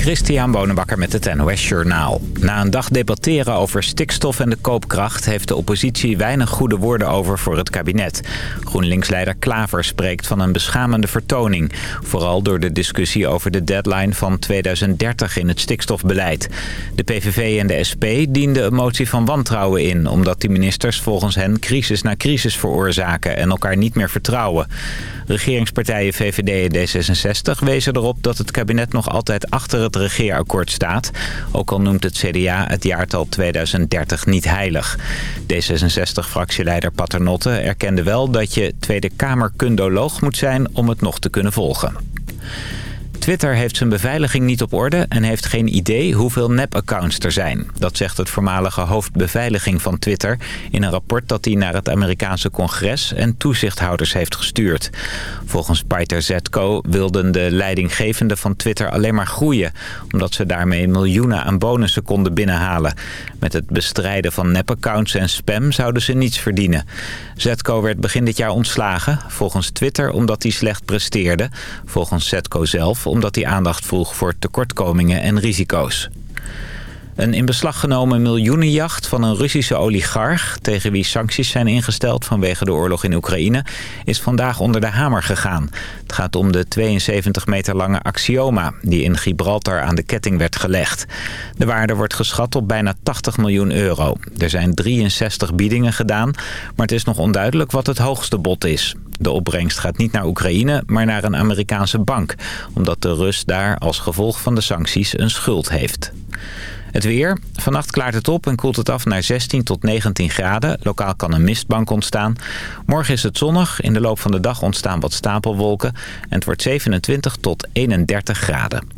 Christian Bonenbakker met het NOS Journaal. Na een dag debatteren over stikstof en de koopkracht... heeft de oppositie weinig goede woorden over voor het kabinet. GroenLinks-leider Klaver spreekt van een beschamende vertoning. Vooral door de discussie over de deadline van 2030 in het stikstofbeleid. De PVV en de SP dienden een motie van wantrouwen in... omdat die ministers volgens hen crisis na crisis veroorzaken... en elkaar niet meer vertrouwen. Regeringspartijen VVD en D66 wezen erop dat het kabinet nog altijd achter het regeerakkoord staat. Ook al noemt het CDA het jaartal 2030 niet heilig. D66-fractieleider Paternotte erkende wel dat je Tweede Kamer-kundoloog moet zijn om het nog te kunnen volgen. Twitter heeft zijn beveiliging niet op orde en heeft geen idee hoeveel nep-accounts er zijn. Dat zegt het voormalige hoofdbeveiliging van Twitter in een rapport dat hij naar het Amerikaanse congres en toezichthouders heeft gestuurd. Volgens Peter Zetko wilden de leidinggevenden van Twitter alleen maar groeien, omdat ze daarmee miljoenen aan bonussen konden binnenhalen. Met het bestrijden van nep-accounts en spam zouden ze niets verdienen. Zetko werd begin dit jaar ontslagen, volgens Twitter omdat hij slecht presteerde, volgens Zetko zelf omdat hij aandacht vroeg voor tekortkomingen en risico's. Een in beslag genomen miljoenenjacht van een Russische oligarch... tegen wie sancties zijn ingesteld vanwege de oorlog in Oekraïne... is vandaag onder de hamer gegaan. Het gaat om de 72 meter lange Axioma... die in Gibraltar aan de ketting werd gelegd. De waarde wordt geschat op bijna 80 miljoen euro. Er zijn 63 biedingen gedaan... maar het is nog onduidelijk wat het hoogste bod is. De opbrengst gaat niet naar Oekraïne, maar naar een Amerikaanse bank... omdat de Rus daar als gevolg van de sancties een schuld heeft. Het weer. Vannacht klaart het op en koelt het af naar 16 tot 19 graden. Lokaal kan een mistbank ontstaan. Morgen is het zonnig. In de loop van de dag ontstaan wat stapelwolken. En het wordt 27 tot 31 graden.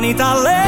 maar niet alleen.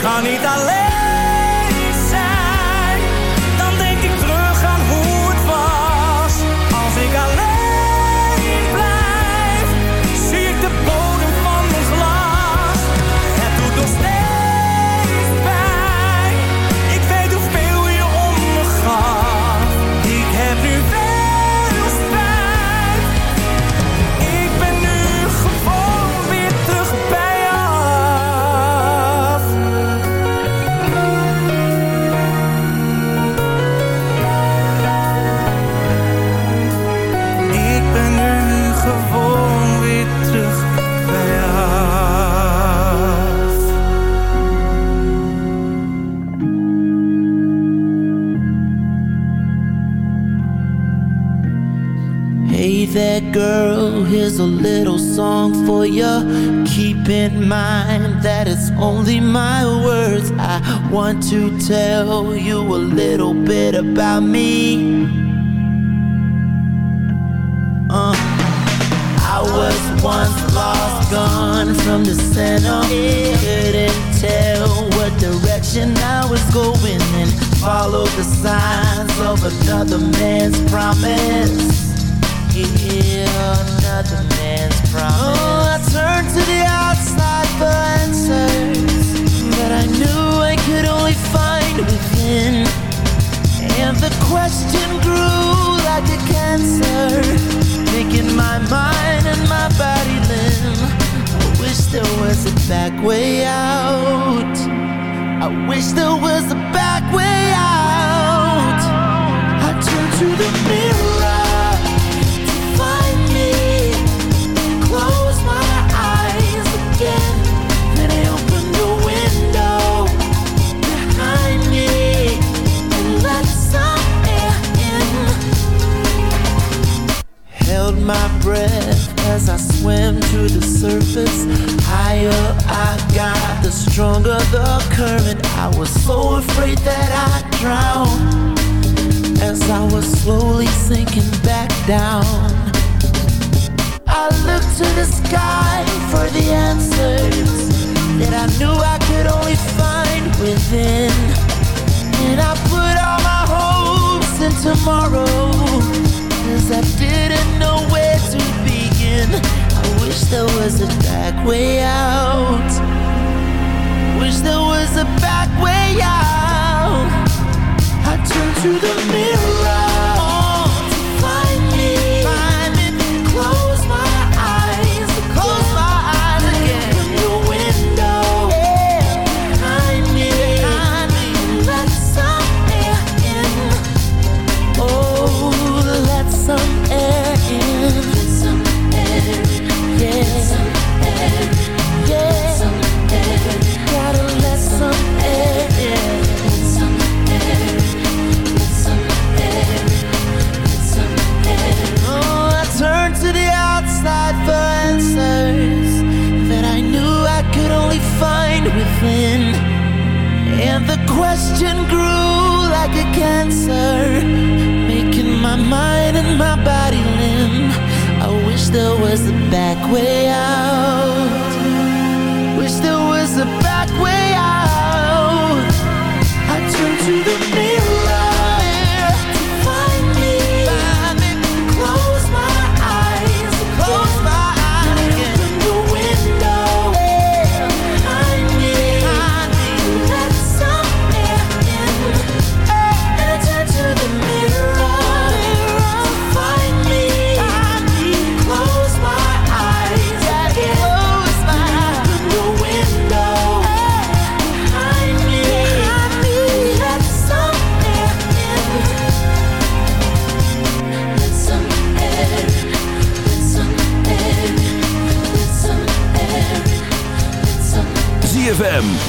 ga niet alleen. down.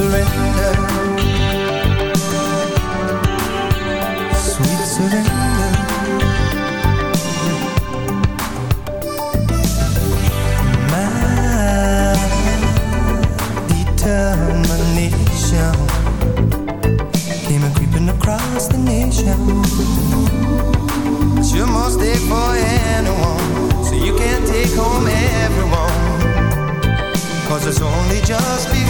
surrender Sweet surrender My determination Came creeping across the nation But you must stay for anyone So you can't take home everyone Cause it's only just begun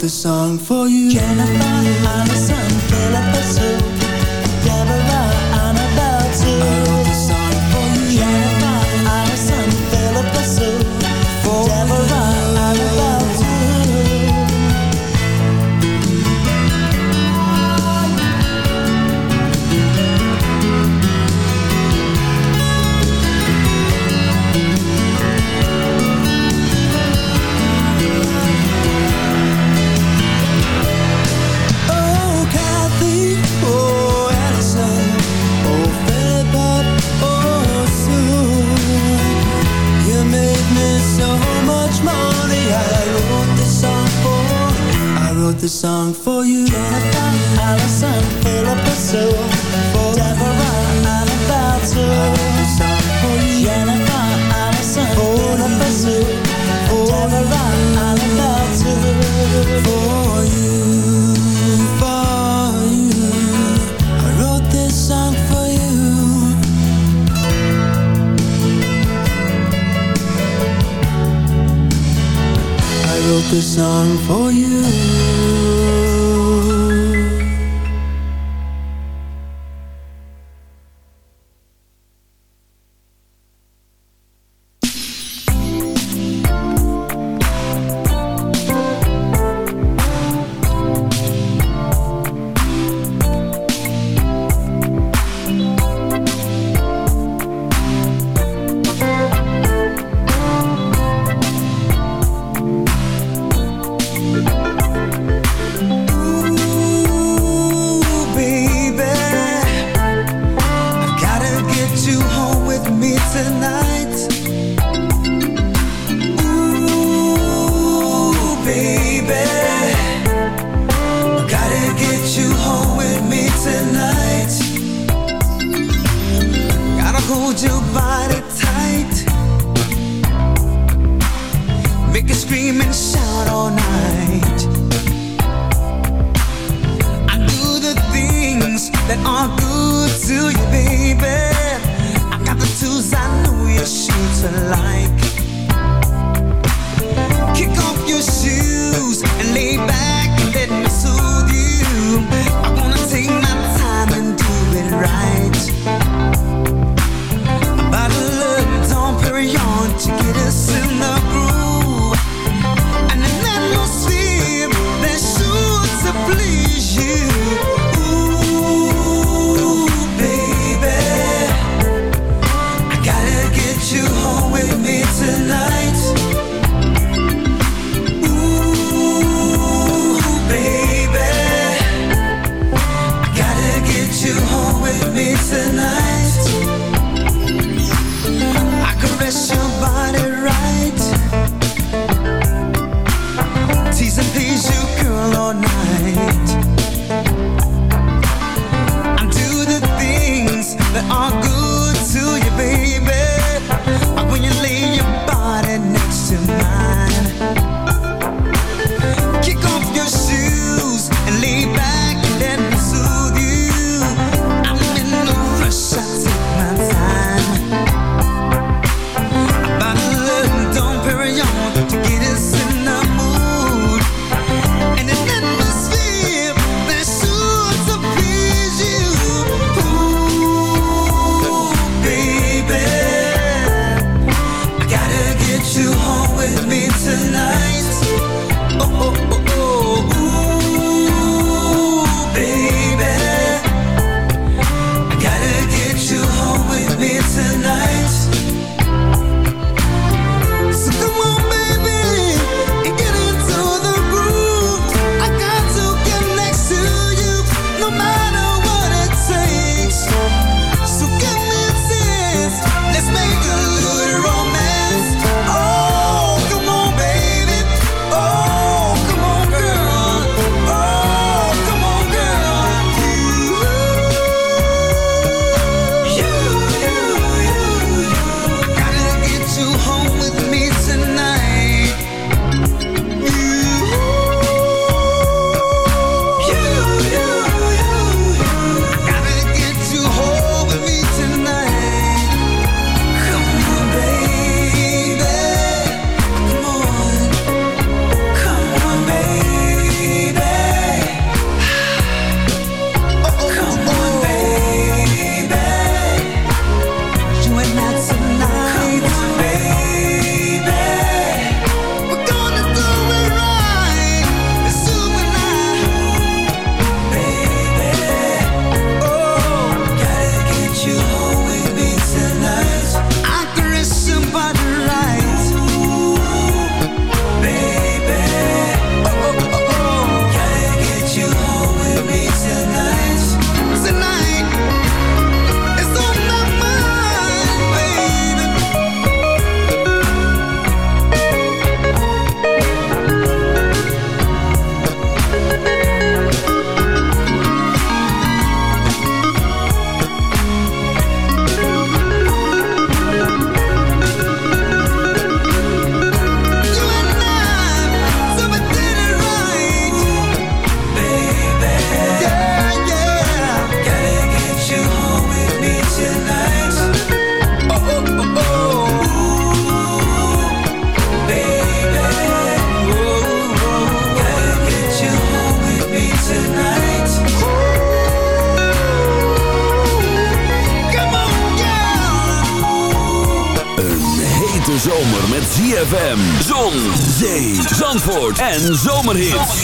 the song for you. Jennifer. En zomerhits.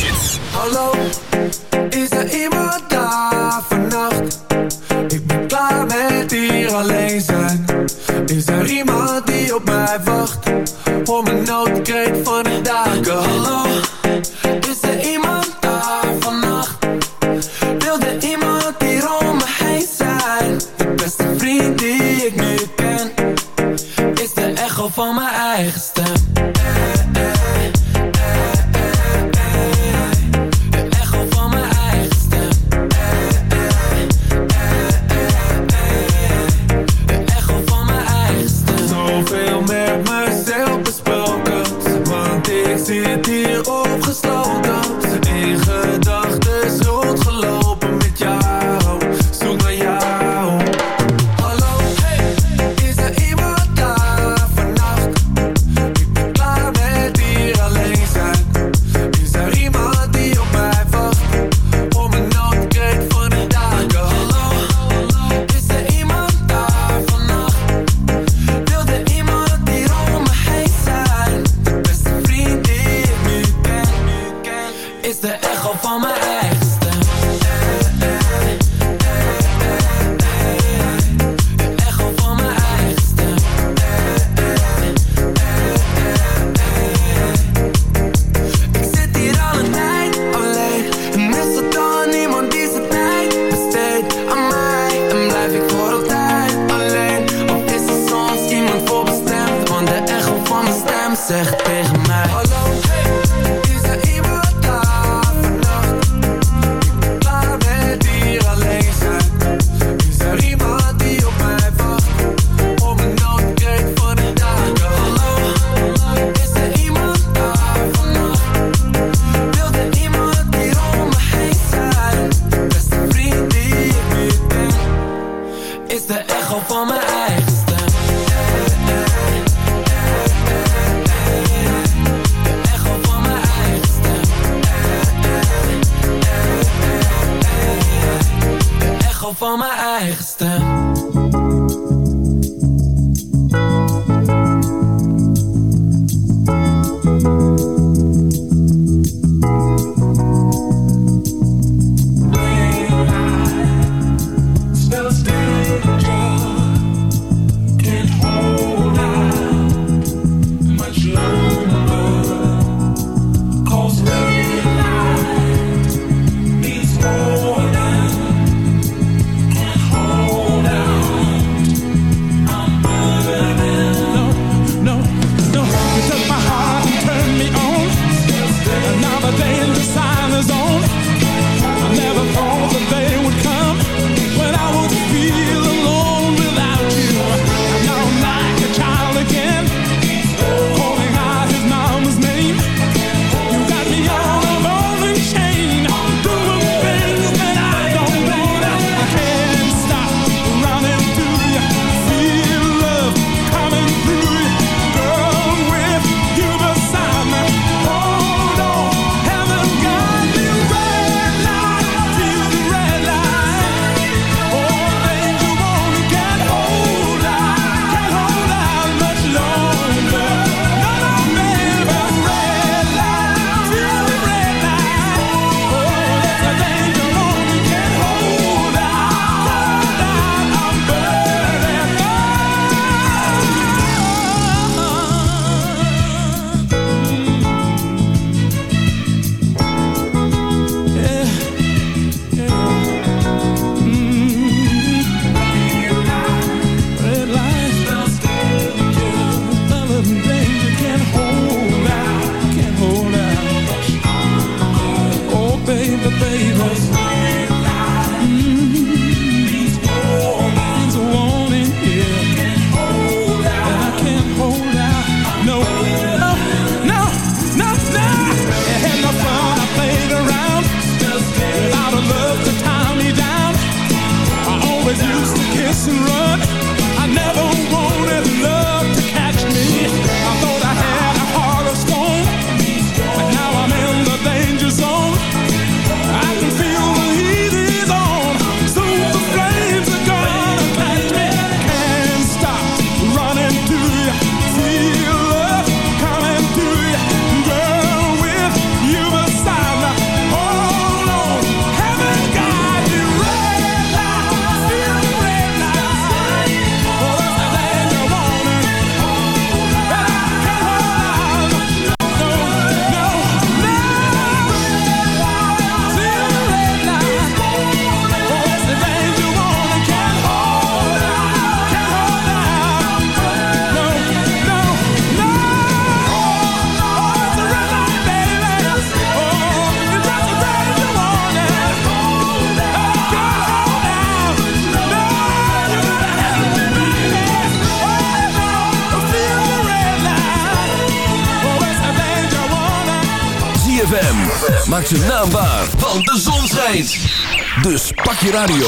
Dus pak je radio.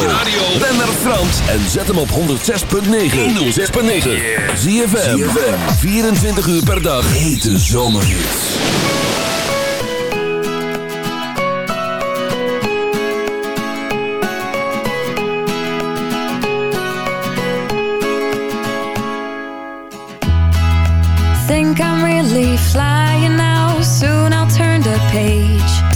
Ben naar Frans en zet hem op 106.9. 106.9. ZFM. 24 uur per dag. Hete zomerhits. Think I'm really flying now. Soon I'll turn the page.